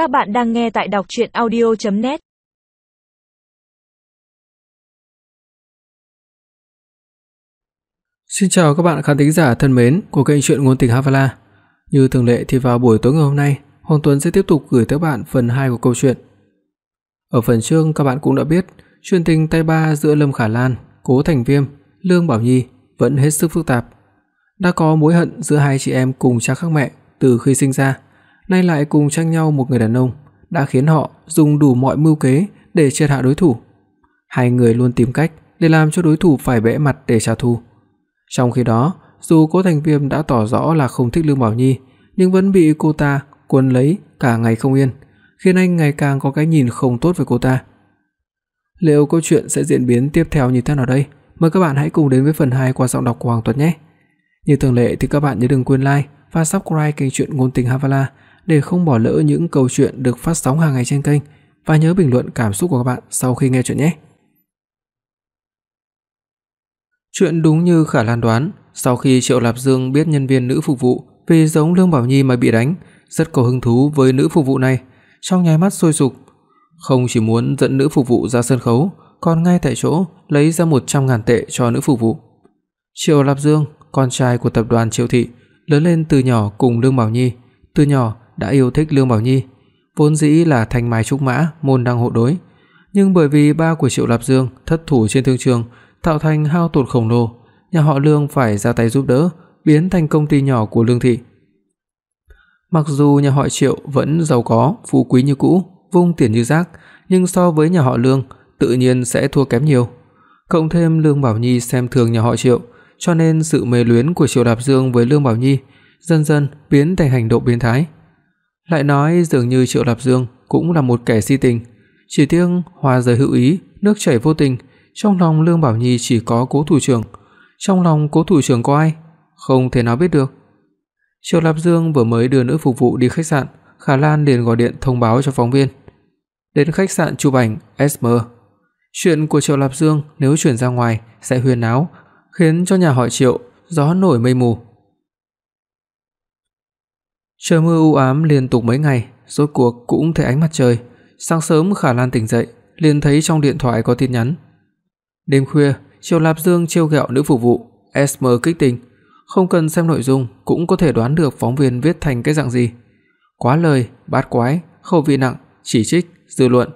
Các bạn đang nghe tại đọc audio net Xin chào các bạn khán thính giả thân mến của kênh truyện ngôn tình Havala. Như thường lệ thì vào buổi tối ngày hôm nay, Hoàng Tuấn sẽ tiếp tục gửi tới bạn phần 2 của câu chuyện. Ở phần trước các bạn cũng đã biết, chuyện tình tay ba giữa Lâm Khả Lan, Cố Thành Viêm, Lương Bảo Nhi vẫn hết sức phức tạp. Đã có mối hận giữa hai chị em cùng cha khác mẹ từ khi sinh ra, nay lại cùng tranh nhau một người đàn ông, đã khiến họ dùng đủ mọi mưu kế để triệt hạ đối thủ. Hai người luôn tìm cách để làm cho đối thủ phải bẽ mặt để trả thù. Trong khi đó, dù Cố Thành Viêm đã tỏ rõ là không thích Lương Bảo Nhi, nhưng vẫn bị cô ta cuốn lấy cả ngày không yên, khiến anh ngày càng có cái nhìn không tốt về cô ta. Liệu câu chuyện sẽ diễn biến tiếp theo như thế nào đây? Mời các bạn hãy cùng đến với phần 2 qua giọng đọc của Hoàng Tuấn nhé. Như thường lệ thì các bạn nhớ đừng quên like và subscribe kênh truyện ngôn tình Havala để không bỏ lỡ những câu chuyện được phát sóng hàng ngày trên kênh và nhớ bình luận cảm xúc của các bạn sau khi nghe chuyện nhé. Chuyện đúng như Khả Lan đoán, sau khi Triệu Lạp Dương biết nhân viên nữ phục vụ vì giống Lương Bảo Nhi mà bị đánh, rất có hứng thú với nữ phục vụ này, trong nháy mắt sôi sục, không chỉ muốn dẫn nữ phục vụ ra sân khấu, còn ngay tại chỗ lấy ra 100 ngàn tệ cho nữ phục vụ. Triệu Lạp Dương, con trai của tập đoàn Triệu thị, lớn lên từ nhỏ cùng Lương Bảo Nhi, từ nhỏ đã yêu thích Lương Bảo Nhi, vốn dĩ là thanh mai trúc mã, môn đăng hộ đối, nhưng bởi vì ba của Triệu Lạp Dương thất thủ trên thương trường, tạo thành hao tổn khổng lồ, nhà họ Lương phải ra tay giúp đỡ, biến thành công ty nhỏ của Lương thị. Mặc dù nhà họ Triệu vẫn giàu có, phú quý như cũ, vung tiền như rác, nhưng so với nhà họ Lương, tự nhiên sẽ thua kém nhiều. Cộng thêm Lương Bảo Nhi xem thường nhà họ Triệu, cho nên sự mê luyến của Triệu Đạp Dương với Lương Bảo Nhi dần dần biến thành hành động biến thái. Lại nói dường như Triệu Lạp Dương cũng là một kẻ si tình, chỉ tiếc hoa rơi hữu ý, nước chảy vô tình, trong lòng Lương Bảo Nhi chỉ có Cố thủ trưởng, trong lòng Cố thủ trưởng có ai? Không thể nào biết được. Triệu Lạp Dương vừa mới đưa nữ phục vụ đi khách sạn, Khả Lan liền gọi điện thông báo cho phóng viên. Đến khách sạn chụp ảnh SM. Chuyện của Triệu Lạp Dương nếu truyền ra ngoài sẽ huyên náo, khiến cho nhà họ Triệu gió nổi mây mù. Trời mưa u ám liên tục mấy ngày, rốt cuộc cũng thấy ánh mặt trời. Sáng sớm Khả Lan tỉnh dậy, liền thấy trong điện thoại có tin nhắn. Đêm khuya, Triệu Lạp Dương trêu ghẹo nữ phục vụ, SM kích tình, không cần xem nội dung cũng có thể đoán được phóng viên viết thành cái dạng gì. Quá lời, bát quái, khẩu vị nặng, chỉ trích, dư luận,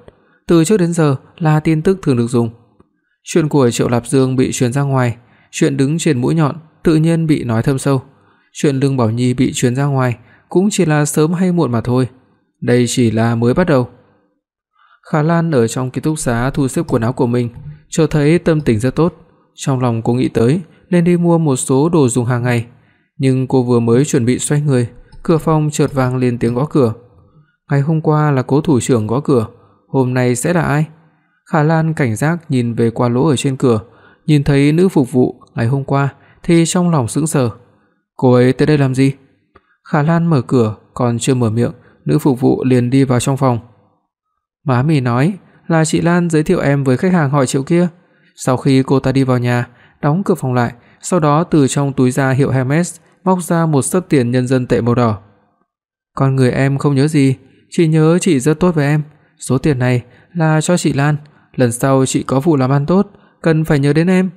từ trước đến giờ là tin tức thường được dùng. Chuyện của Triệu Lạp Dương bị truyền ra ngoài, chuyện đứng trên mũi nhọn tự nhiên bị nói thâm sâu. Chuyện Lương Bảo Nhi bị truyền ra ngoài cũng chỉ là sớm hay muộn mà thôi. Đây chỉ là mới bắt đầu. Khả Lan ở trong ký túc xá thu xếp quần áo của mình, chợt thấy tâm tình rất tốt, trong lòng cô nghĩ tới nên đi mua một số đồ dùng hàng ngày, nhưng cô vừa mới chuẩn bị xoay người, cửa phòng chợt vang lên tiếng gõ cửa. Ngày hôm qua là Cố thủ trưởng gõ cửa, hôm nay sẽ là ai? Khả Lan cảnh giác nhìn về qua lỗ ở trên cửa, nhìn thấy nữ phục vụ ngày hôm qua thì trong lòng sững sờ. Cô ấy tới đây làm gì? Khả Lan mở cửa, còn chưa mở miệng, nữ phục vụ liền đi vào trong phòng. Má mì nói, là chị Lan giới thiệu em với khách hàng hỏi Triệu kia. Sau khi cô ta đi vào nhà, đóng cửa phòng lại, sau đó từ trong túi da hiệu Hermes móc ra một sấp tiền nhân dân tệ màu đỏ. Con người em không nhớ gì, chỉ nhớ chị rất tốt với em, số tiền này là cho chị Lan, lần sau chị có vụ làm ăn tốt, cần phải nhớ đến em.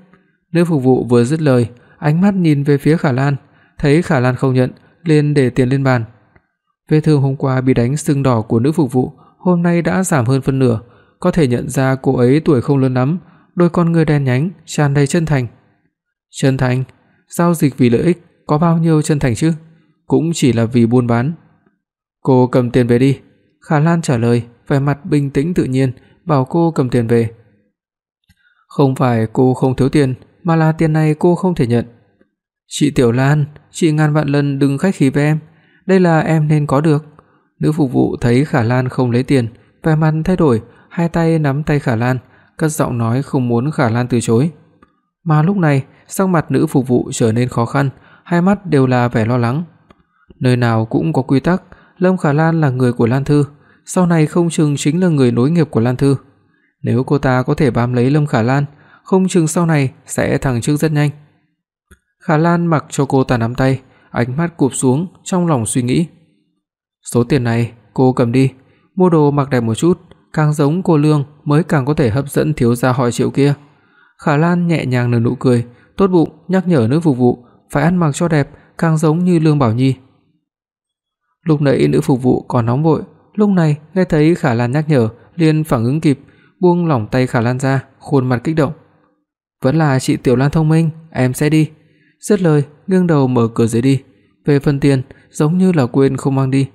Nữ phục vụ vừa dứt lời, ánh mắt nhìn về phía Khả Lan, thấy Khả Lan không nhận, liền để tiền lên bàn. Vết thương hôm qua bị đánh sưng đỏ của nữ phục vụ, hôm nay đã giảm hơn phân nửa, có thể nhận ra cô ấy tuổi không lớn lắm, đôi con ngươi đen nhánh, tràn đầy chân thành. Chân thành, giao dịch vì lợi ích có bao nhiêu chân thành chứ? Cũng chỉ là vì buôn bán. Cô cầm tiền về đi." Khả Lan trả lời, vẻ mặt bình tĩnh tự nhiên, bảo cô cầm tiền về. Không phải cô không thiếu tiền, mà là tiền này cô không thể nhận. "Chị Tiểu Lan, chị ngàn vạn lần đừng khách khí với em, đây là em nên có được." Nữ phục vụ thấy Khả Lan không lấy tiền, vẻ mặt thay đổi, hai tay nắm tay Khả Lan, cất giọng nói không muốn Khả Lan từ chối. Mà lúc này, sắc mặt nữ phục vụ trở nên khó khăn, hai mắt đều là vẻ lo lắng. Nơi nào cũng có quy tắc, Lâm Khả Lan là người của Lan Thư, sau này không chừng chính là người nối nghiệp của Lan Thư. Nếu cô ta có thể bám lấy Lâm Khả Lan, không chừng sau này sẽ thăng chức rất nhanh. Khả Lan mặc cho cô ta nắm tay, ánh mắt cụp xuống, trong lòng suy nghĩ. Số tiền này cô cầm đi, mua đồ mặc đẹp một chút, càng giống cô Lương mới càng có thể hấp dẫn thiếu gia hỏi Triệu kia. Khả Lan nhẹ nhàng nở nụ cười, tốt bụng nhắc nhở nữ phục vụ phải ăn mặc cho đẹp, càng giống như Lương Bảo Nhi. Lúc nãy nữ phục vụ còn nóng vội, lúc này nghe thấy Khả Lan nhắc nhở, liền phản ứng kịp, buông lỏng tay Khả Lan ra, khuôn mặt kích động. "Vẫn là chị Tiểu Lan thông minh, em sẽ đi." Dứt lời, nghiêng đầu mở cửa rời đi. Về phần tiền, giống như là quên không mang đi.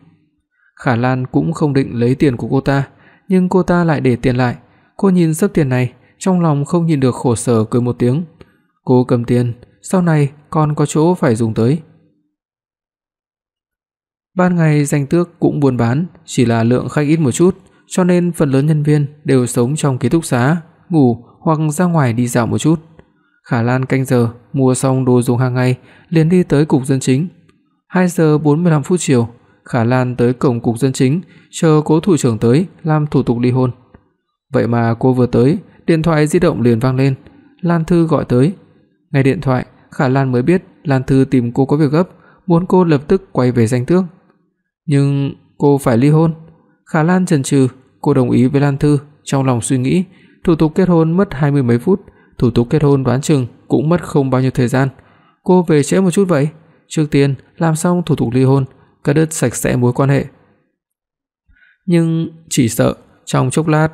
Khả Lan cũng không định lấy tiền của cô ta, nhưng cô ta lại để tiền lại. Cô nhìn sấp tiền này, trong lòng không nhìn được khổ sở cười một tiếng. Cô cầm tiền, sau này còn có chỗ phải dùng tới. Ban ngày danh tước cũng buôn bán, chỉ là lượng khách ít một chút, cho nên phần lớn nhân viên đều sống trong ký túc xá, ngủ hoặc ra ngoài đi dạo một chút. Khả Lan canh giờ mua xong đồ dùng hàng ngày, liền đi tới cục dân chính. 2 giờ 45 phút chiều, Khả Lan tới cổng cục dân chính, chờ Cố thủ trưởng tới làm thủ tục ly hôn. Vậy mà cô vừa tới, điện thoại di động liền vang lên, Lan Thư gọi tới. Nghe điện thoại, Khả Lan mới biết Lan Thư tìm cô có việc gấp, muốn cô lập tức quay về danh tước. Nhưng cô phải ly hôn. Khả Lan chần chừ, cô đồng ý với Lan Thư, trong lòng suy nghĩ, thủ tục kết hôn mất hai mươi mấy phút, thủ tục kết hôn đoán chừng cũng mất không bao nhiêu thời gian. Cô về trễ một chút vậy, trước tiên làm xong thủ tục ly hôn, cắt đứt sạch sẽ mối quan hệ. Nhưng chỉ sợ trong chốc lát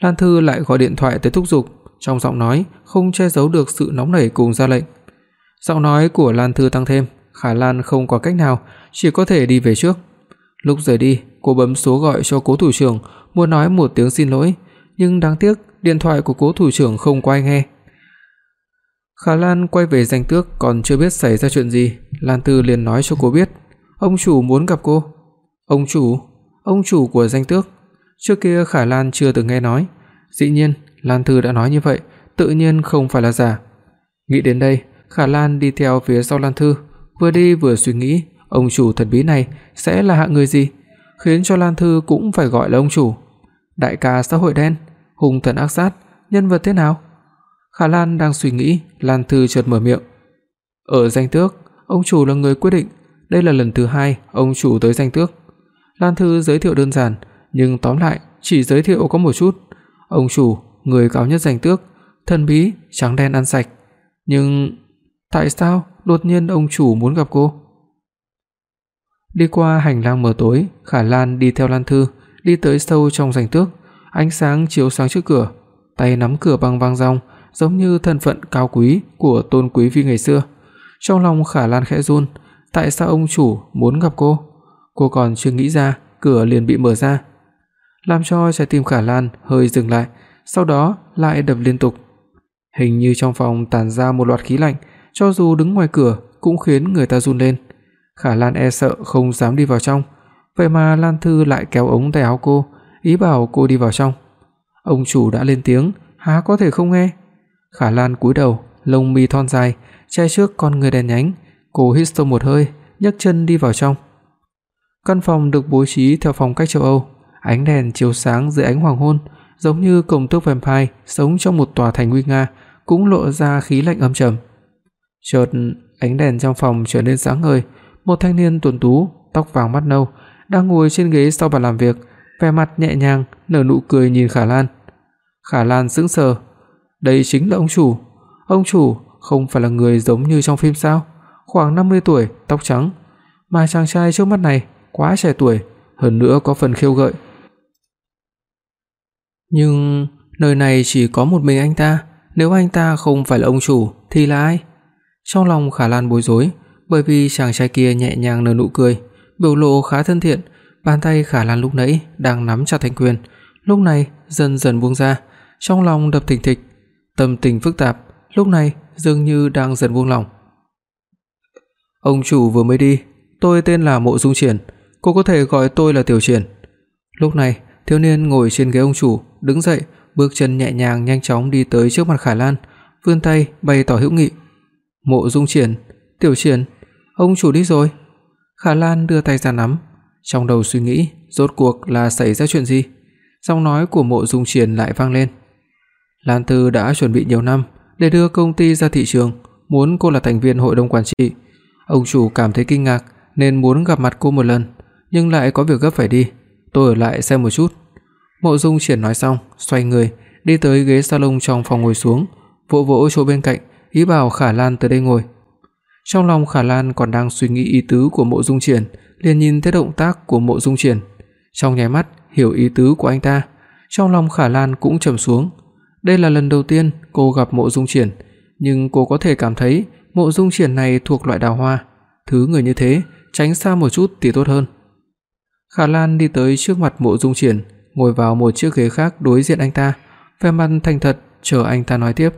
Lan Thư lại gọi điện thoại tới thúc giục, trong giọng nói không che giấu được sự nóng nảy cùng ra lệnh. Giọng nói của Lan Thư tăng thêm, Khả Lan không có cách nào, chỉ có thể đi về trước. Lúc rời đi, cô bấm số gọi cho Cố thủ trưởng, muốn nói một tiếng xin lỗi, nhưng đáng tiếc điện thoại của Cố thủ trưởng không có ai nghe. Khả Lan quay về danh tước còn chưa biết xảy ra chuyện gì, Lan Tư liền nói cho cô biết, ông chủ muốn gặp cô. Ông chủ? Ông chủ của danh tước? Trước kia Khả Lan chưa từng nghe nói, dĩ nhiên Lan Tư đã nói như vậy, tự nhiên không phải là giả. Nghĩ đến đây, Khả Lan đi theo phía sau Lan Thư, vừa đi vừa suy nghĩ, ông chủ thần bí này sẽ là hạng người gì, khiến cho Lan Thư cũng phải gọi là ông chủ. Đại ca xã hội đen, hung thần ác sát, nhân vật thế nào? Khả Lan đang suy nghĩ, Lan Thư chợt mở miệng. Ở danh tước, ông chủ là người quyết định, đây là lần thứ hai ông chủ tới danh tước. Lan Thư giới thiệu đơn giản, nhưng tóm lại chỉ giới thiệu có một chút. Ông chủ, người cao nhất danh tước, thần bí, trắng đen ăn sạch. Nhưng tại sao đột nhiên ông chủ muốn gặp cô? Đi qua hành lang mờ tối, Khả Lan đi theo Lan Thư, đi tới sâu trong danh tước, ánh sáng chiếu sáng trước cửa, tay nắm cửa bằng vàng ròng, giống như thân phận cao quý của Tôn quý phi ngày xưa. Trong lòng Khả Lan khẽ run, tại sao ông chủ muốn gặp cô? Cô còn chưa nghĩ ra, cửa liền bị mở ra, làm cho trái tim Khả Lan hơi dừng lại, sau đó lại đập liên tục. Hình như trong phòng tản ra một loạt khí lạnh, cho dù đứng ngoài cửa cũng khiến người ta run lên. Khả Lan e sợ không dám đi vào trong, vậy mà Lan Thư lại kéo ống tay áo cô, ý bảo cô đi vào trong. Ông chủ đã lên tiếng, há có thể không nghe. Khả Lan cúi đầu, lông mi thon dài che trước con người đen nhánh, cô hít sâu một hơi, nhấc chân đi vào trong. Căn phòng được bố trí theo phong cách châu Âu, ánh đèn chiếu sáng dưới ánh hoàng hôn, giống như công tước vampire sống trong một tòa thành nguy nga, cũng lộ ra khí lạnh âm trầm. Chợt, ánh đèn trong phòng trở nên sáng ngời, một thanh niên tuấn tú, tóc vàng mắt nâu, đang ngồi trên ghế sau bàn làm việc, vẻ mặt nhẹ nhàng, nở nụ cười nhìn Khả Lan. Khả Lan sững sờ, đây chính là ông chủ. Ông chủ không phải là người giống như trong phim sao? Khoảng 50 tuổi, tóc trắng, mà chàng trai trước mắt này quá trẻ tuổi, hơn nữa có phần khiêu gợi. Nhưng nơi này chỉ có một mình anh ta, nếu anh ta không phải là ông chủ thì là ai? Trong lòng Khả Lan bối rối, bởi vì chàng trai kia nhẹ nhàng nở nụ cười, biểu lộ khá thân thiện, bàn tay Khả Lan lúc nãy đang nắm chặt thành quyền, lúc này dần dần buông ra, trong lòng đập thình thịch, tâm tình phức tạp, lúc này dường như đang dần buông lỏng. Ông chủ vừa mới đi, tôi tên là Mộ Dung Triển, cô có thể gọi tôi là Tiểu Triển. Lúc này, thiếu niên ngồi trên ghế ông chủ, đứng dậy, bước chân nhẹ nhàng nhanh chóng đi tới trước mặt Khả Lan, vươn tay bày tỏ hữu nghị. Mộ Dung Triển, Tiểu Triển, ông chủ đi rồi. Khả Lan đưa tay ra nắm, trong đầu suy nghĩ, rốt cuộc là xảy ra chuyện gì? Giọng nói của Mộ Dung Triển lại vang lên. Lan Tư đã chuẩn bị nhiều năm để đưa công ty ra thị trường, muốn cô là thành viên hội đồng quản trị. Ông chủ cảm thấy kinh ngạc nên muốn gặp mặt cô một lần, nhưng lại có việc gấp phải đi. tôi ở lại xem một chút." Mộ Dung Triển nói xong, xoay người, đi tới ghế salon trong phòng ngồi xuống, vỗ vỗ chỗ bên cạnh, ý bảo Khả Lan tới đây ngồi. Trong lòng Khả Lan còn đang suy nghĩ ý tứ của Mộ Dung Triển, liền nhìn thấy động tác của Mộ Dung Triển, trong nháy mắt hiểu ý tứ của anh ta. Trong lòng Khả Lan cũng trầm xuống. Đây là lần đầu tiên cô gặp Mộ Dung Triển, nhưng cô có thể cảm thấy Mộ Dung Triển này thuộc loại đào hoa, thứ người như thế, tránh xa một chút thì tốt hơn. Khả Lan đi tới trước mặt Mộ Dung Triển, ngồi vào một chiếc ghế khác đối diện anh ta, vẻ mặt thành thật chờ anh ta nói tiếp.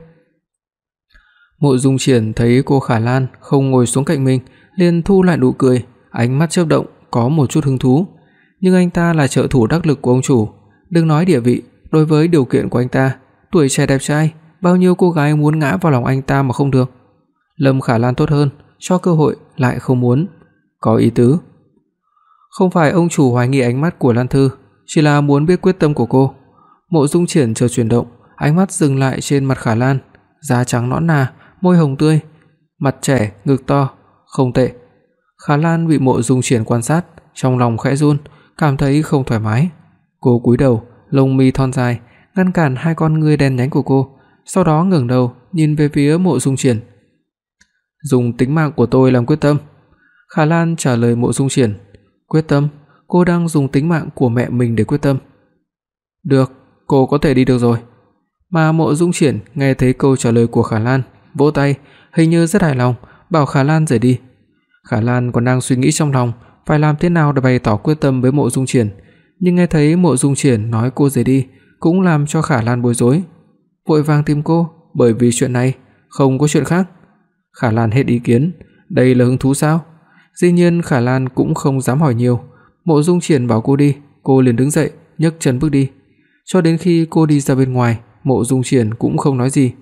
Mộ Dung Triển thấy cô Khả Lan không ngồi xuống cạnh mình, liền thu lại nụ cười, ánh mắt chớp động có một chút hứng thú, nhưng anh ta là trợ thủ đắc lực của ông chủ, đừng nói địa vị, đối với điều kiện của anh ta, tuổi trẻ đẹp trai, bao nhiêu cô gái muốn ngã vào lòng anh ta mà không được. Lâm Khả Lan tốt hơn, cho cơ hội lại không muốn, có ý tứ. Không phải ông chủ hoài nghi ánh mắt của Lan Thư, chỉ là muốn biết quyết tâm của cô. Mộ Dung Triển chờ chuyển động, ánh mắt dừng lại trên mặt Khả Lan, da trắng nõn nà, môi hồng tươi, mặt trẻ, ngực to, không tệ. Khả Lan bị Mộ Dung Triển quan sát, trong lòng khẽ run, cảm thấy không thoải mái. Cô cúi đầu, lông mi thon dài ngăn cản hai con ngươi đen nhánh của cô, sau đó ngẩng đầu nhìn về phía Mộ Dung Triển. "Dùng tính mạng của tôi làm quyết tâm." Khả Lan trả lời Mộ Dung Triển, "Quyết tâm? Cô đang dùng tính mạng của mẹ mình để quyết tâm." "Được, cô có thể đi được rồi." Mà Mộ Dung Triển nghe thấy câu trả lời của Khả Lan, vỗ tay, hình như rất hài lòng, bảo Khả Lan rời đi. Khả Lan còn đang suy nghĩ trong lòng phải làm thế nào để bày tỏ quyết tâm với Mộ Dung Triển, nhưng nghe thấy Mộ Dung Triển nói cô rời đi, cũng làm cho Khả Lan bối rối. Vội vàng tìm cô, bởi vì chuyện này, không có chuyện khác. Khả Lan hết ý kiến, đây là hứng thú sao? Dĩ nhiên Khả Lan cũng không dám hỏi nhiều. Mộ Dung Triển bảo cô đi, cô liền đứng dậy, nhấc chân bước đi. Cho đến khi cô đi ra bên ngoài, Mộ Dung Triển cũng không nói gì.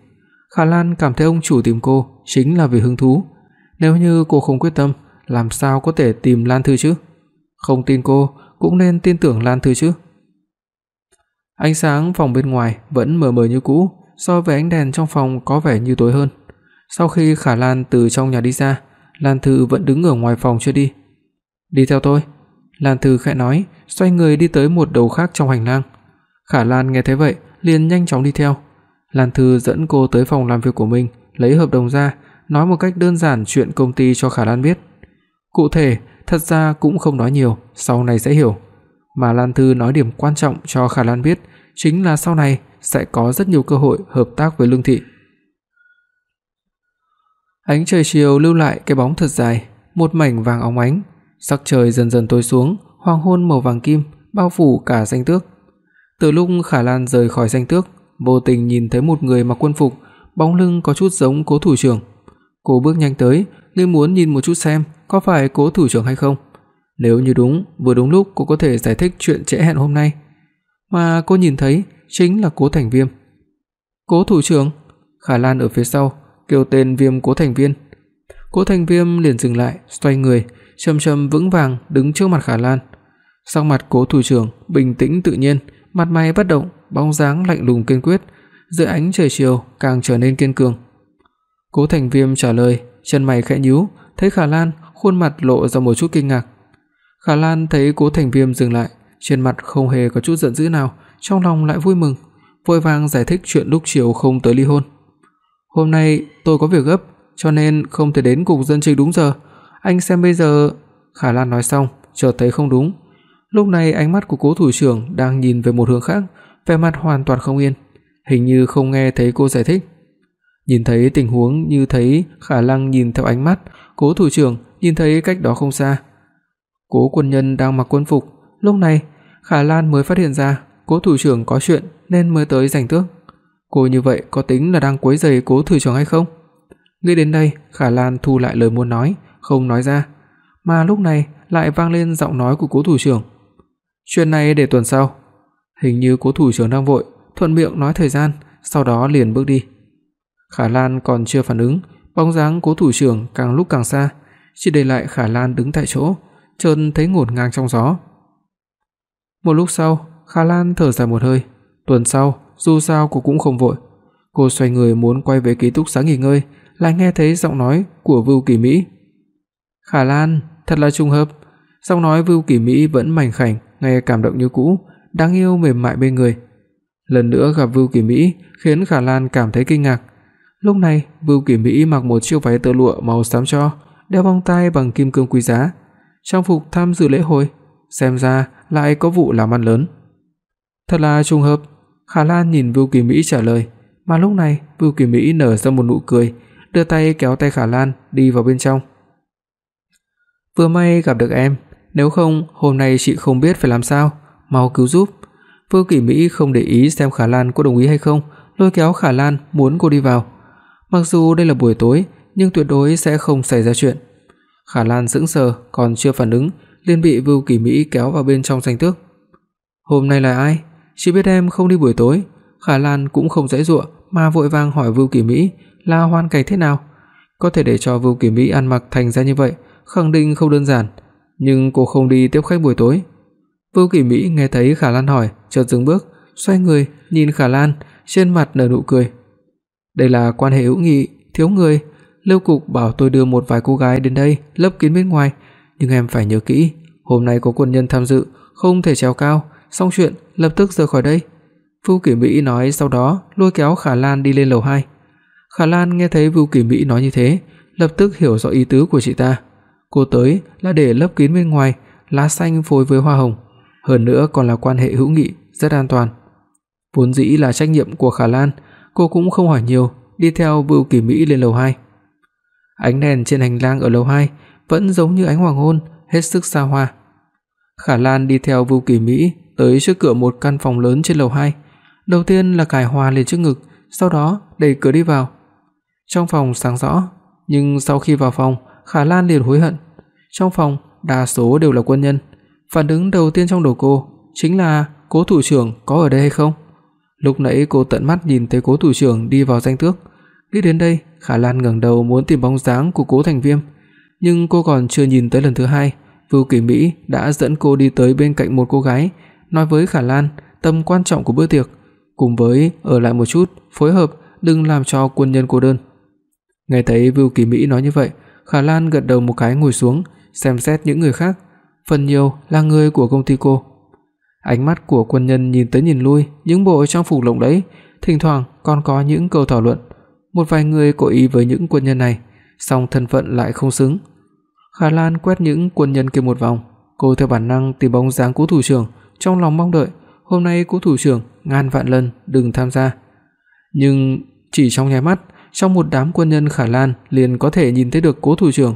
Khả Lan cảm thấy ông chủ tìm cô chính là vì hứng thú. Nếu như cô không quyết tâm, làm sao có thể tìm Lan Thư chứ? Không tin cô, cũng nên tin tưởng Lan Thư chứ. Ánh sáng phòng bên ngoài vẫn mờ mờ như cũ, so với ánh đèn trong phòng có vẻ như tối hơn. Sau khi Khả Lan từ trong nhà đi ra, Lan Thư vẫn đứng ở ngoài phòng chưa đi. "Đi theo tôi." Lan Thư khẽ nói, xoay người đi tới một đầu khác trong hành lang. Khả Lan nghe thấy vậy, liền nhanh chóng đi theo. Lan Thư dẫn cô tới phòng làm việc của mình, lấy hợp đồng ra, nói một cách đơn giản chuyện công ty cho Khả Lan biết. Cụ thể, thật ra cũng không nói nhiều, sau này sẽ hiểu. Mà Lan Thư nói điểm quan trọng cho Khả Lan biết, chính là sau này sẽ có rất nhiều cơ hội hợp tác với Lương thị. Ánh trời chiều lưu lại cái bóng thật dài, một mảnh vàng óng ánh, sắc trời dần dần tối xuống, hoàng hôn màu vàng kim bao phủ cả danh tước. Từ lúc Khả Lan rời khỏi danh tước, vô tình nhìn thấy một người mặc quân phục, bóng lưng có chút giống Cố thủ trưởng. Cô bước nhanh tới, nên muốn nhìn một chút xem có phải Cố thủ trưởng hay không. Nếu như đúng, vừa đúng lúc cô có thể giải thích chuyện trễ hẹn hôm nay. Mà cô nhìn thấy chính là Cố Thành Viêm. Cố thủ trưởng, Khả Lan ở phía sau kêu tên Viêm Cố Thành Viên. Cố Thành Viêm liền dừng lại, xoay người, chậm chậm vững vàng đứng trước mặt Khả Lan. Sắc mặt Cố thủ trưởng bình tĩnh tự nhiên, mặt mày bất động, bóng dáng lạnh lùng kiên quyết, dưới ánh trời chiều càng trở nên kiên cường. Cố Thành Viêm trả lời, chân mày khẽ nhíu, thấy Khả Lan, khuôn mặt lộ ra một chút kinh ngạc. Khả Lan thấy Cố Thành Viêm dừng lại, trên mặt không hề có chút giận dữ nào, trong lòng lại vui mừng, vội vàng giải thích chuyện lúc chiều không tới ly hôn. "Hôm nay tôi có việc gấp, cho nên không thể đến cục dân chính đúng giờ. Anh xem bây giờ." Khả Lan nói xong, chợt thấy không đúng. Lúc này ánh mắt của Cố thủ trưởng đang nhìn về một hướng khác, vẻ mặt hoàn toàn không yên, hình như không nghe thấy cô giải thích. Nhìn thấy tình huống như thấy Khả Lăng nhìn theo ánh mắt, Cố thủ trưởng nhìn thấy cách đó không xa. Cố quân nhân đang mặc quân phục, lúc này Khả Lan mới phát hiện ra Cố thủ trưởng có chuyện nên mới tới giành tước. Cô như vậy có tính là đang quấy rầy Cố thủ trưởng hay không? Nghĩ đến đây, Khả Lan thu lại lời muốn nói, không nói ra, mà lúc này lại vang lên giọng nói của Cố thủ trưởng. "Chuyện này để tuần sau." Hình như Cố thủ trưởng đang vội, thuận miệng nói thời gian, sau đó liền bước đi. Khả Lan còn chưa phản ứng, bóng dáng Cố thủ trưởng càng lúc càng xa, chỉ để lại Khả Lan đứng tại chỗ, trơn thấy ngổn ngang trong gió. Một lúc sau, Khả Lan thở dài một hơi, tuần sau, dù sao cô cũng không vội. Cô xoay người muốn quay về ký túc xá nghỉ ngơi, lại nghe thấy giọng nói của Vưu Kỳ Mỹ. "Khả Lan, thật là trùng hợp, Giọng nói Vưu Kỳ Mỹ vẫn mảnh khảnh, nghe cảm động như cũ, đáng yêu mềm mại bên người. Lần nữa gặp Vưu Kỳ Mỹ khiến Khả Lan cảm thấy kinh ngạc. Lúc này, Vưu Kỳ Mỹ mặc một chiếc váy tơ lụa màu xám cho, đeo vòng tay bằng kim cương quý giá, trang phục tham dự lễ hội, xem ra lại có vụ làm ăn lớn. Thật là trùng hợp, Khả Lan nhìn Vưu Kỳ Mỹ trả lời, mà lúc này Vưu Kỳ Mỹ nở ra một nụ cười, đưa tay kéo tay Khả Lan đi vào bên trong. Vừa may gặp được em, nếu không hôm nay chị không biết phải làm sao, mau cứu giúp. Vưu Kỳ Mỹ không để ý xem Khả Lan có đồng ý hay không, lôi kéo Khả Lan muốn cô đi vào. Mặc dù đây là buổi tối, nhưng tuyệt đối sẽ không xảy ra chuyện. Khả Lan sững sờ, còn chưa phản ứng, liền bị Vưu Kỳ Mỹ kéo vào bên trong danh tước. "Hôm nay là ai? Chị biết em không đi buổi tối." Khả Lan cũng không dễ dụa mà vội vàng hỏi Vưu Kỳ Mỹ là hoàn cảnh thế nào. Có thể để cho Vưu Kỳ Mỹ ăn mặc thành ra như vậy, khẳng định không đơn giản, nhưng cô không đi tiếp khách buổi tối. Vưu Kỳ Mỹ nghe thấy Khả Lan hỏi, chợt dừng bước, xoay người nhìn Khả Lan, trên mặt nở nụ cười. Đây là quan hệ hữu nghị, thiếu người, Lưu cục bảo tôi đưa một vài cô gái đến đây lấp kín bên ngoài, nhưng em phải nhớ kỹ, hôm nay có quân nhân tham dự, không thể trèo cao, xong chuyện lập tức rời khỏi đây." Vu Kỷ Mỹ nói sau đó lôi kéo Khả Lan đi lên lầu 2. Khả Lan nghe thấy Vu Kỷ Mỹ nói như thế, lập tức hiểu rõ ý tứ của chị ta. Cô tới là để lấp kín bên ngoài, lá xanh phối với hoa hồng, hơn nữa còn là quan hệ hữu nghị rất an toàn. Vốn dĩ là trách nhiệm của Khả Lan, cô cũng không hỏi nhiều, đi theo Bưu Kỳ Mỹ lên lầu 2. Ánh đèn trên hành lang ở lầu 2 vẫn giống như ánh hoàng hôn, hết sức xa hoa. Khả Lan đi theo Vu Kỳ Mỹ tới trước cửa một căn phòng lớn trên lầu 2. Đầu tiên là cài hoa lên trước ngực, sau đó đẩy cửa đi vào. Trong phòng sáng rõ, nhưng sau khi vào phòng, Khả Lan liền hối hận. Trong phòng đa số đều là quân nhân. Phản ứng đầu tiên trong đầu cô chính là Cố thủ trưởng có ở đây hay không? Lúc nãy cô tận mắt nhìn thấy Cố thủ trưởng đi vào danh tước, nghĩ đến đây, Khả Lan ngẩng đầu muốn tìm bóng dáng của Cố Thành Viêm, nhưng cô còn chưa nhìn tới lần thứ hai, Vưu Kỳ Mỹ đã dẫn cô đi tới bên cạnh một cô gái, nói với Khả Lan tầm quan trọng của bữa tiệc, cùng với ở lại một chút, phối hợp đừng làm cho quân nhân cô đơn. Nghe thấy Vưu Kỳ Mỹ nói như vậy, Khả Lan gật đầu một cái ngồi xuống, xem xét những người khác, phần nhiều là người của công ty cô. Ánh mắt của quân nhân nhìn tới nhìn lui, những bộ trang phục lộng lẫy, thỉnh thoảng còn có những câu thảo luận. Một vài người cố ý với những quân nhân này, song thân phận lại không xứng. Khả Lan quét những quân nhân kia một vòng, cô theo bản năng tìm bóng dáng Cố thủ trưởng, trong lòng mong đợi hôm nay Cố thủ trưởng ngàn vạn lần đừng tham gia. Nhưng chỉ trong nháy mắt, trong một đám quân nhân Khả Lan liền có thể nhìn thấy được Cố thủ trưởng.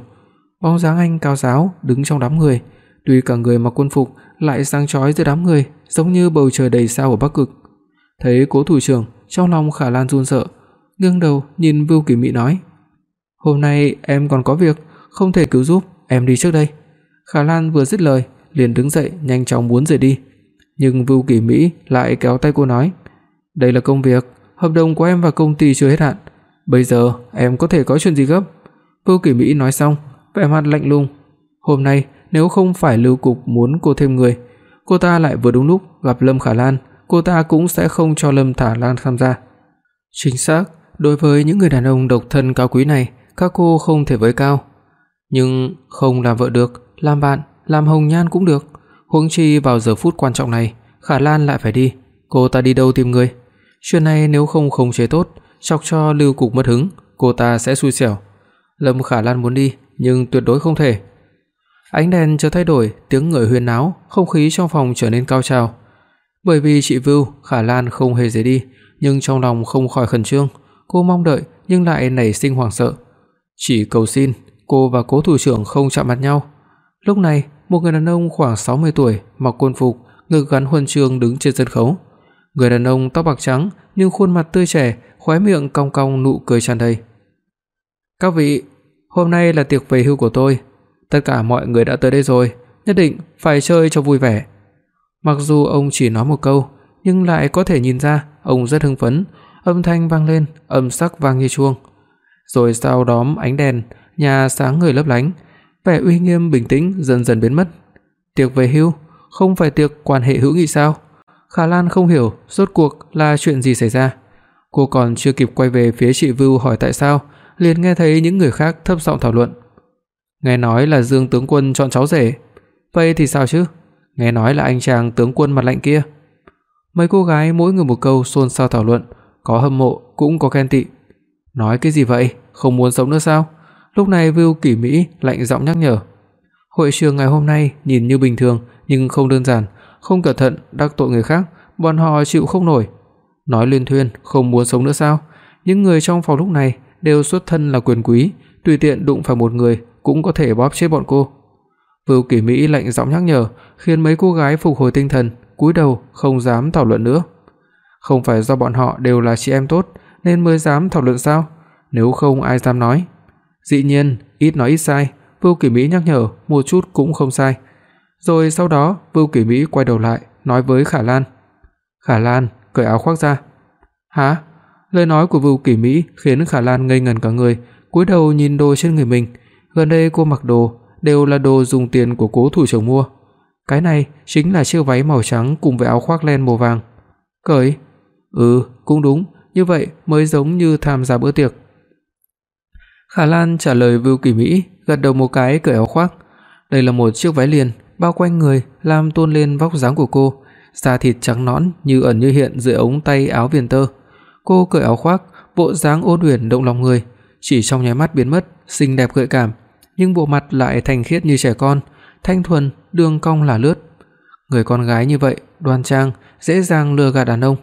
Bóng dáng anh cao giáo đứng trong đám người, tuy cả người mặc quân phục lại sáng chói giữa đám người, giống như bầu trời đầy sao ở Bắc Cực. Thấy Cố thủ trưởng, trong lòng Khả Lan run sợ, ngẩng đầu nhìn Vưu Kỳ Mỹ nói: "Hôm nay em còn có việc, không thể cứu giúp, em đi trước đây." Khả Lan vừa dứt lời, liền đứng dậy nhanh chóng muốn rời đi. Nhưng Vưu Kỳ Mỹ lại kéo tay cô nói: "Đây là công việc, hợp đồng của em và công ty chưa hết hạn, bây giờ em có thể có chuyện gì gấp?" Vưu Kỳ Mỹ nói xong, vẻ mặt lạnh lùng, "Hôm nay nếu không phải Lưu cục muốn cô thêm người, cô ta lại vừa đúng lúc gặp Lâm Khả Lan, cô ta cũng sẽ không cho Lâm Thả Lan tham gia." Chính xác, đối với những người đàn ông độc thân cao quý này, các cô không thể với cao, nhưng không làm vợ được, làm bạn, làm hồng nhan cũng được, huống chi vào giờ phút quan trọng này, Khả Lan lại phải đi, cô ta đi đâu tìm người? Chuyện này nếu không khống chế tốt, chọc cho Lưu cục mất hứng, cô ta sẽ xui xẻo. Lâm Khả Lan muốn đi, nhưng tuyệt đối không thể. Ánh đèn chợt thay đổi, tiếng người huyên náo, không khí trong phòng trở nên cao trào. Bởi vì chị Vưu, Khả Lan không hề rời đi, nhưng trong lòng không khỏi khẩn trương, cô mong đợi nhưng lại nảy sinh hoảng sợ. Chỉ cầu xin cô và Cố thủ trưởng không chạm mặt nhau. Lúc này, một người đàn ông khoảng 60 tuổi, mặc quân phục, ngực gắn huân chương đứng trên sân khấu. Người đàn ông tóc bạc trắng nhưng khuôn mặt tươi trẻ, khóe miệng cong cong nụ cười tràn đầy. "Các vị, hôm nay là tiệc về hưu của tôi, tất cả mọi người đã tới đây rồi, nhất định phải chơi cho vui vẻ." Mặc dù ông chỉ nói một câu, nhưng lại có thể nhìn ra ông rất hưng phấn, âm thanh vang lên, âm sắc vang như chuông. Rồi sau đó ánh đèn, nhà sáng người lấp lánh, vẻ uy nghiêm bình tĩnh dần dần biến mất. Tiệc về hưu không phải tiệc quan hệ hữu nghị sao? Khả Lan không hiểu rốt cuộc là chuyện gì xảy ra. Cô còn chưa kịp quay về phía chị Vưu hỏi tại sao, liền nghe thấy những người khác thấp giọng thảo luận. Nghe nói là Dương tướng quân chọn cháu rể. Vậy thì sao chứ? Nghe nói là anh chàng tướng quân mặt lạnh kia. Mấy cô gái mỗi người một câu xôn xao thảo luận, có hâm mộ cũng có ghen tị. Nói cái gì vậy, không muốn sống nữa sao? Lúc này Vưu Kỷ Mỹ lạnh giọng nhắc nhở. Hội trường ngày hôm nay nhìn như bình thường nhưng không đơn giản, không cẩn thận đắc tội người khác, bọn họ chịu không nổi. Nói liên thuyên không muốn sống nữa sao? Những người trong phòng lúc này đều xuất thân là quyền quý, tùy tiện đụng phải một người cũng có thể bóp chết bọn cô. Vưu Kỳ Mỹ lạnh giọng nhắc nhở, khiến mấy cô gái phục hồi tinh thần, cúi đầu không dám thảo luận nữa. Không phải do bọn họ đều là chị em tốt nên mới dám thảo luận sao? Nếu không ai dám nói. Dĩ nhiên, ít nói ít sai, Vưu Kỳ Mỹ nhắc nhở một chút cũng không sai. Rồi sau đó, Vưu Kỳ Mỹ quay đầu lại, nói với Khả Lan. "Khả Lan, cởi áo khoác ra." "Hả?" Lời nói của Vưu Kỳ Mỹ khiến Khả Lan ngây ngẩn cả người, cúi đầu nhìn đồ trên người mình. Gần đây cô mặc đồ đều là đồ dùng tiền của cố thủ trưởng mua. Cái này chính là chiếc váy màu trắng cùng với áo khoác len màu vàng. Cởi? Ừ, cũng đúng, như vậy mới giống như tham gia bữa tiệc. Khả Lan trả lời Vưu Kỳ Mỹ, gật đầu một cái cởi áo khoác. Đây là một chiếc váy liền bao quanh người, làm tôn lên vóc dáng của cô, da thịt trắng nõn như ẩn như hiện dưới ống tay áo viền tơ. Cô cởi áo khoác, bộ dáng ôn huyền động lòng người, chỉ trong nháy mắt biến mất, xinh đẹp gợi cảm, nhưng bộ mặt lại thanh khiết như trẻ con, thanh thuần, đường cong là lướt. Người con gái như vậy, đoan trang, dễ dàng lừa gạt đàn ông.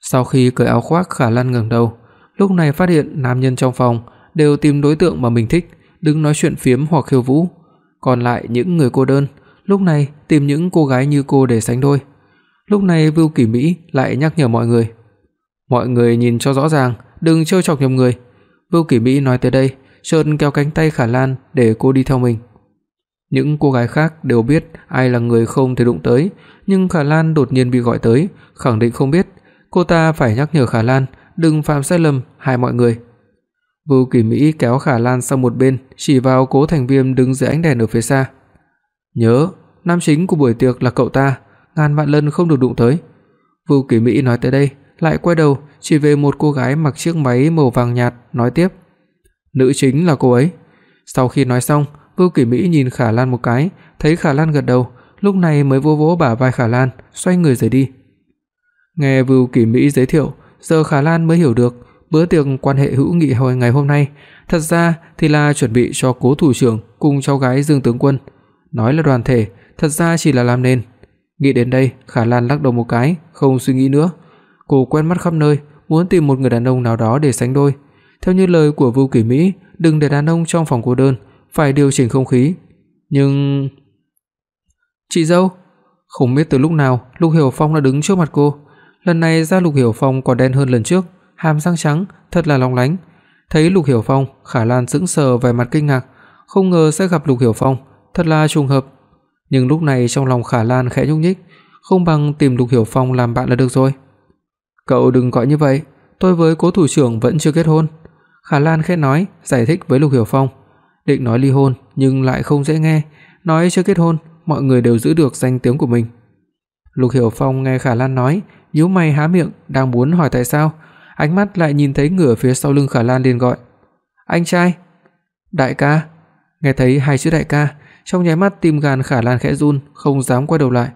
Sau khi cởi áo khoác, Khả Lan ngẩng đầu, lúc này phát hiện nam nhân trong phòng đều tìm đối tượng mà mình thích, đừng nói chuyện phiếm hoặc khiêu vũ. Còn lại những người cô đơn, lúc này tìm những cô gái như cô để sánh đôi. Lúc này Vưu Kỳ Mỹ lại nhắc nhở mọi người, mọi người nhìn cho rõ ràng, đừng trêu chọc nhầm người. Vưu Kỳ Mỹ nói tới đây, Sơn kéo cánh tay Khả Lan để cô đi theo mình. Những cô gái khác đều biết ai là người không thể đụng tới, nhưng Khả Lan đột nhiên bị gọi tới, khẳng định không biết, cô ta phải nhắc nhở Khả Lan đừng phạm sai lầm hại mọi người. Vưu Kỳ Mỹ kéo Khả Lan sang một bên, chỉ vào Cố Thành Viêm đứng dưới ánh đèn ở phía xa. "Nhớ, nam chính của buổi tiệc là cậu ta, ngàn vạn lần không được đụng tới." Vưu Kỳ Mỹ nói tới đây, lại quay đầu chỉ về một cô gái mặc chiếc váy màu vàng nhạt, nói tiếp: "Nữ chính là cô ấy." Sau khi nói xong, Vưu Kỳ Mỹ nhìn Khả Lan một cái, thấy Khả Lan gật đầu, lúc này mới vỗ vỗ bả vai Khả Lan, xoay người rời đi. Nghe Vưu Kỳ Mỹ giới thiệu, giờ Khả Lan mới hiểu được bữa tiệc quan hệ hữu nghị hồi ngày hôm nay, thật ra thì là chuẩn bị cho Cố thủ trưởng cùng cháu gái Dương tướng quân. Nói là đoàn thể, thật ra chỉ là làm nên. Nghĩ đến đây, Khả Lan lắc đầu một cái, không suy nghĩ nữa. Cô quen mắt khắp nơi, muốn tìm một người đàn ông nào đó để sánh đôi. Theo như lời của Vu Kỳ Mỹ, đừng để đàn ông trong phòng cô đơn, phải điều chỉnh không khí. Nhưng Chị dâu, không biết từ lúc nào Lục Hiểu Phong đã đứng trước mặt cô. Lần này da Lục Hiểu Phong còn đen hơn lần trước, hàm răng trắng, thật là long lánh. Thấy Lục Hiểu Phong, Khả Lan sững sờ vẻ mặt kinh ngạc, không ngờ sẽ gặp Lục Hiểu Phong, thật là trùng hợp. Nhưng lúc này trong lòng Khả Lan khẽ nhúc nhích, không bằng tìm Lục Hiểu Phong làm bạn là được rồi. Cậu đừng gọi như vậy, tôi với Cố thủ trưởng vẫn chưa kết hôn." Khả Lan khẽ nói, giải thích với Lục Hiểu Phong. Định nói ly hôn nhưng lại không dễ nghe, nói chưa kết hôn, mọi người đều giữ được danh tiếng của mình. Lục Hiểu Phong nghe Khả Lan nói, nhíu mày há miệng, đang muốn hỏi tại sao, ánh mắt lại nhìn thấy người phía sau lưng Khả Lan liền gọi. "Anh trai." "Đại ca." Nghe thấy hai chữ đại ca, trong nháy mắt tim gan Khả Lan khẽ run, không dám quay đầu lại.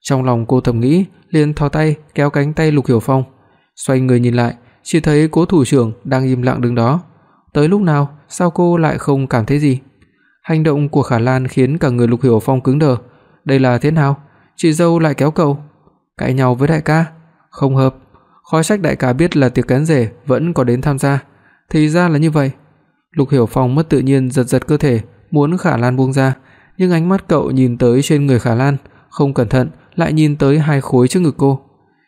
Trong lòng cô thầm nghĩ, liền thò tay kéo cánh tay Lục Hiểu Phong, xoay người nhìn lại, chỉ thấy Cố thủ trưởng đang im lặng đứng đó. Tới lúc nào, sao cô lại không cảm thấy gì? Hành động của Khả Lan khiến cả người Lục Hiểu Phong cứng đờ. Đây là thế nào? Chị dâu lại kéo cậu, cãi nhau với đại ca, không hợp. Khó trách đại ca biết là tiệc cán rể vẫn có đến tham gia. Thì ra là như vậy. Lục Hiểu Phong mất tự nhiên giật giật cơ thể, muốn Khả Lan buông ra, nhưng ánh mắt cậu nhìn tới trên người Khả Lan, không cẩn thận lại nhìn tới hai khối trước ngực cô.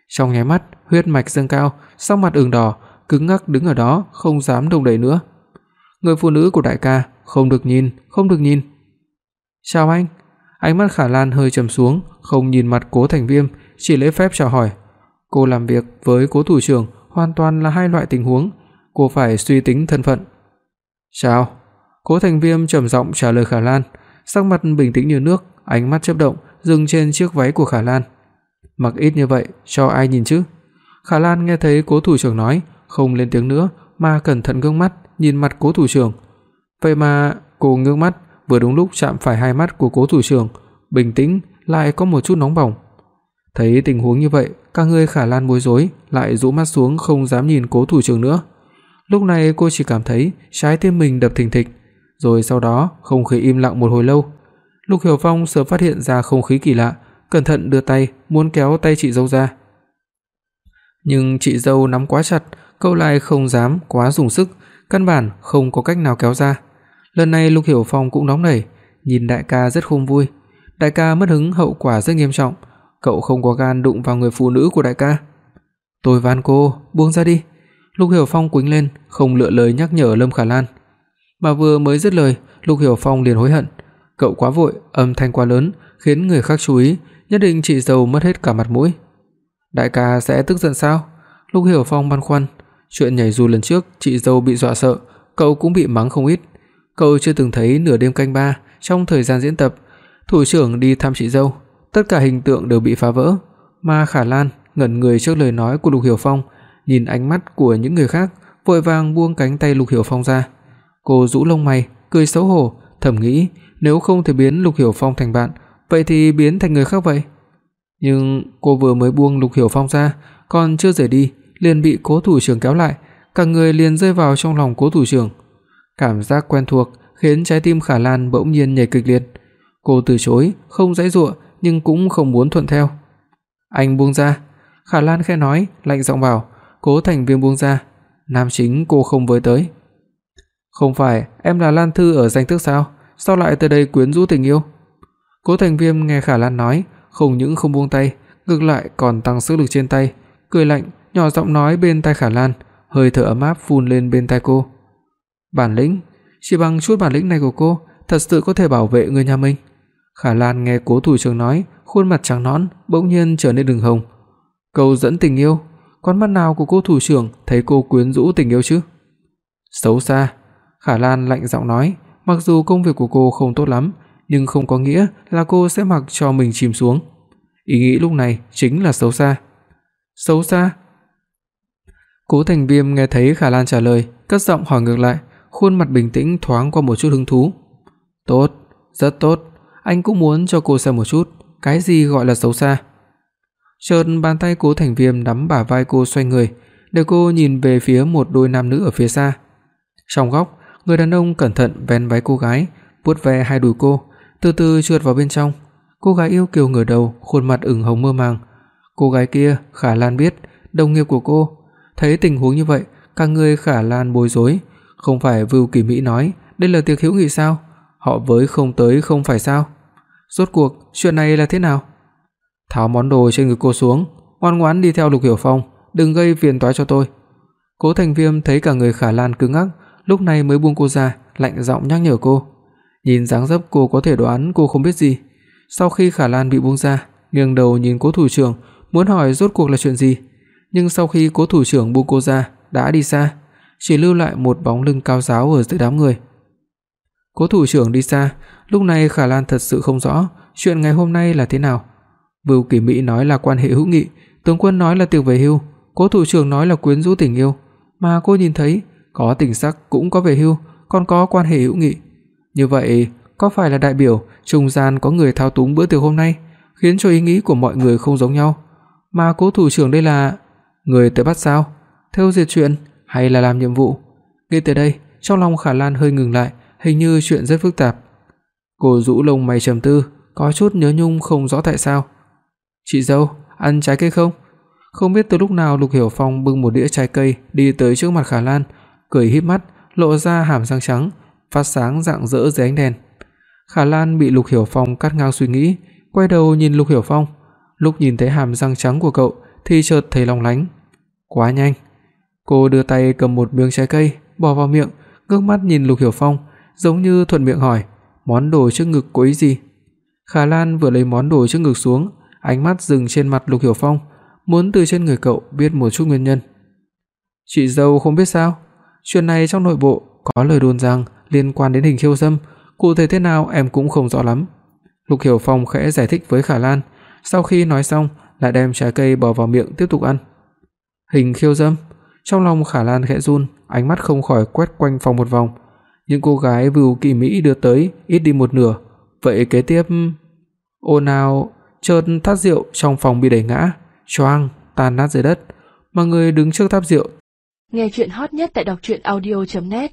Trong nháy mắt, huyết mạch dâng cao, sắc mặt ửng đỏ, cứng ngắc đứng ở đó, không dám động đậy nữa. Người phụ nữ của đại ca, không được nhìn, không được nhìn. "Chào anh." Ánh mắt Khả Lan hơi trầm xuống, không nhìn mặt Cố Thành Viêm, chỉ lễ phép chào hỏi. Cô làm việc với Cố thủ trưởng hoàn toàn là hai loại tình huống, cô phải suy tính thân phận. "Chào." Cố Thành Viêm trầm giọng trả lời Khả Lan, sắc mặt bình tĩnh như nước, ánh mắt chớp động dừng trên chiếc váy của Khả Lan. Mặc ít như vậy cho ai nhìn chứ? Khả Lan nghe thấy Cố thủ trưởng nói, không lên tiếng nữa mà cẩn thận ngước mắt nhìn mặt Cố thủ trưởng. Vậy mà cô ngước mắt, vừa đúng lúc chạm phải hai mắt của Cố thủ trưởng, bình tĩnh lại có một chút nóng bỏng. Thấy tình huống như vậy, cả người Khả Lan bối rối, lại rũ mắt xuống không dám nhìn Cố thủ trưởng nữa. Lúc này cô chỉ cảm thấy trái tim mình đập thình thịch, rồi sau đó không khí im lặng một hồi lâu. Lục Hiểu Phong sớm phát hiện ra không khí kỳ lạ, cẩn thận đưa tay muốn kéo tay chị dâu ra. Nhưng chị dâu nắm quá chặt, cậu lại không dám quá dùng sức, căn bản không có cách nào kéo ra. Lần này Lục Hiểu Phong cũng nóng nảy, nhìn đại ca rất không vui. Đại ca mất hứng hậu quả rất nghiêm trọng, cậu không có gan đụng vào người phụ nữ của đại ca. "Tôi van cô, buông ra đi." Lục Hiểu Phong quĩnh lên, không lựa lời nhắc nhở Lâm Khả Lan. Mà vừa mới dứt lời, Lục Hiểu Phong liền hối hận, cậu quá vội, âm thanh quá lớn, khiến người khác chú ý, nhất định chị dâu mất hết cả mặt mũi. Đại ca sẽ tức giận sao? Lục Hiểu Phong băn khoăn, chuyện nhảy dù lần trước chị dâu bị dọa sợ, cậu cũng bị mắng không ít. Cậu chưa từng thấy nửa đêm canh ba trong thời gian diễn tập, thủ trưởng đi thăm chị dâu, tất cả hình tượng đều bị phá vỡ, mà Khả Lan ngẩn người trước lời nói của Lục Hiểu Phong, nhìn ánh mắt của những người khác, vội vàng buông cánh tay Lục Hiểu Phong ra. Cô rũ lông mày, cười xấu hổ, thầm nghĩ, nếu không thể biến Lục Hiểu Phong thành bạn, vậy thì biến thành người khác vậy. Nhưng cô vừa mới buông Lục Hiểu Phong ra, còn chưa rời đi, liền bị Cố thủ trưởng kéo lại, cả người liền rơi vào trong lòng Cố thủ trưởng. Cảm giác quen thuộc khiến trái tim Khả Lan bỗng nhiên nhảy kịch liệt. Cô từ chối, không giãy giụa nhưng cũng không muốn thuận theo. "Anh buông ra." Khả Lan khẽ nói, lạnh giọng bảo, Cố Thành Viêm buông ra. Nam chính cô không với tới. "Không phải em là Lan Thư ở danh tước sao? Sao lại tới đây quyến rũ tình yêu?" Cố Thành Viêm nghe Khả Lan nói, không những không buông tay, ngược lại còn tăng sức lực trên tay, cười lạnh, nhỏ giọng nói bên tai Khả Lan, hơi thở ấm áp phun lên bên tai cô. "Bản lĩnh, chỉ bằng chút bản lĩnh này của cô, thật sự có thể bảo vệ người nhà mình." Khả Lan nghe Cố thủ trưởng nói, khuôn mặt trắng nõn bỗng nhiên trở nên đường hồng. Câu dẫn tình yêu, con mắt nào của cô thủ trưởng thấy cô quyến rũ tình yêu chứ? Xấu xa, Khả Lan lạnh giọng nói, mặc dù công việc của cô không tốt lắm, nhưng không có nghĩa là cô sẽ mặc cho mình chìm xuống. Ý nghĩ lúc này chính là xấu xa. Xấu xa? Cố Thành Viêm nghe thấy Khả Lan trả lời, cất giọng hỏi ngược lại, khuôn mặt bình tĩnh thoáng qua một chút hứng thú. "Tốt, rất tốt, anh cũng muốn cho cô xem một chút, cái gì gọi là xấu xa." Chợt bàn tay Cố Thành Viêm nắm bả vai cô xoay người, để cô nhìn về phía một đôi nam nữ ở phía xa. Trong góc, người đàn ông cẩn thận vén váy cô gái, vuốt ve hai đùi cô, từ từ trượt vào bên trong. Cô gái yêu kiều ngửa đầu, khuôn mặt ửng hồng mơ màng. Cô gái kia, Khả Lan biết, đồng nghiệp của cô, thấy tình huống như vậy, cả người Khả Lan bối rối, không phải Vưu Kỳ Mỹ nói, đây là tiệc hữu nghị sao? Họ với không tới không phải sao? Rốt cuộc chuyện này là thế nào? Tháo món đồ trên người cô xuống, ngoan ngoãn đi theo Lục Hiểu Phong, đừng gây phiền toái cho tôi. Cố Thành Viêm thấy cả người Khả Lan cứng ngắc, lúc này mới buông cô ra, lạnh giọng nhắc nhở cô. Nhìn dáng dấp cô có thể đoán cô không biết gì. Sau khi Khả Lan bị buông ra, nghiêng đầu nhìn Cố thủ trưởng, muốn hỏi rốt cuộc là chuyện gì, nhưng sau khi Cố thủ trưởng buông cô ra, đã đi xa, chỉ lưu lại một bóng lưng cao giáo ở giữa đám người. Cố thủ trưởng đi xa, lúc này Khả Lan thật sự không rõ chuyện ngày hôm nay là thế nào. Vưu Kỳ Mỹ nói là quan hệ hữu nghị, tướng quân nói là tiệc về hưu, Cố thủ trưởng nói là quyến rũ tình yêu, mà cô nhìn thấy có tình sắc cũng có về hưu, còn có quan hệ hữu nghị. Như vậy, có phải là đại biểu trung gian có người thao túng bữa tiệc hôm nay, khiến cho ý nghĩ của mọi người không giống nhau? Mà Cố thủ trưởng đây là người tới bắt sao? Theo diệt chuyện hay là làm nhiệm vụ? nghe tới đây, trong lòng Khả Lan hơi ngừng lại, hình như chuyện rất phức tạp. Cô rũ lông mày trầm tư, có chút nhớ nhung không rõ tại sao. "Chị dâu, ăn trái cây không?" Không biết từ lúc nào Lục Hiểu Phong bưng một đĩa trái cây đi tới trước mặt Khả Lan, cười híp mắt, lộ ra hàm răng trắng, phát sáng rạng rỡ dưới ánh đèn. Khả Lan bị Lục Hiểu Phong cắt ngang suy nghĩ, quay đầu nhìn Lục Hiểu Phong, lúc nhìn thấy hàm răng trắng của cậu thì chợt thấy long lánh. Quá nhanh. Cô đưa tay cầm một miếng trái cây, bỏ vào miệng, ngước mắt nhìn Lục Hiểu Phong, giống như thuận miệng hỏi, món đồ trước ngực có ý gì? Khả Lan vừa lấy món đồ trước ngực xuống, ánh mắt dừng trên mặt Lục Hiểu Phong, muốn từ trên người cậu biết một chút nguyên nhân. Chị dâu không biết sao? Chuyện này trong nội bộ có lời đồn rằng liên quan đến hình khiêu dâm, cụ thể thế nào em cũng không rõ lắm. Lục Hiểu Phong khẽ giải thích với Khả Lan, sau khi nói xong, lại đem trái cây bỏ vào miệng tiếp tục ăn. Hình khiêu dâm? Trong lòng Khả Lan khẽ run, ánh mắt không khỏi quét quanh phòng một vòng. Những cô gái vưu kỳ mỹ đưa tới ít đi một nửa, vậy kế tiếp ô nào chợt thát rượu trong phòng bị đẩy ngã, choang tan nát dưới đất, mà người đứng trước tháp rượu. Nghe truyện hot nhất tại doctruyenaudio.net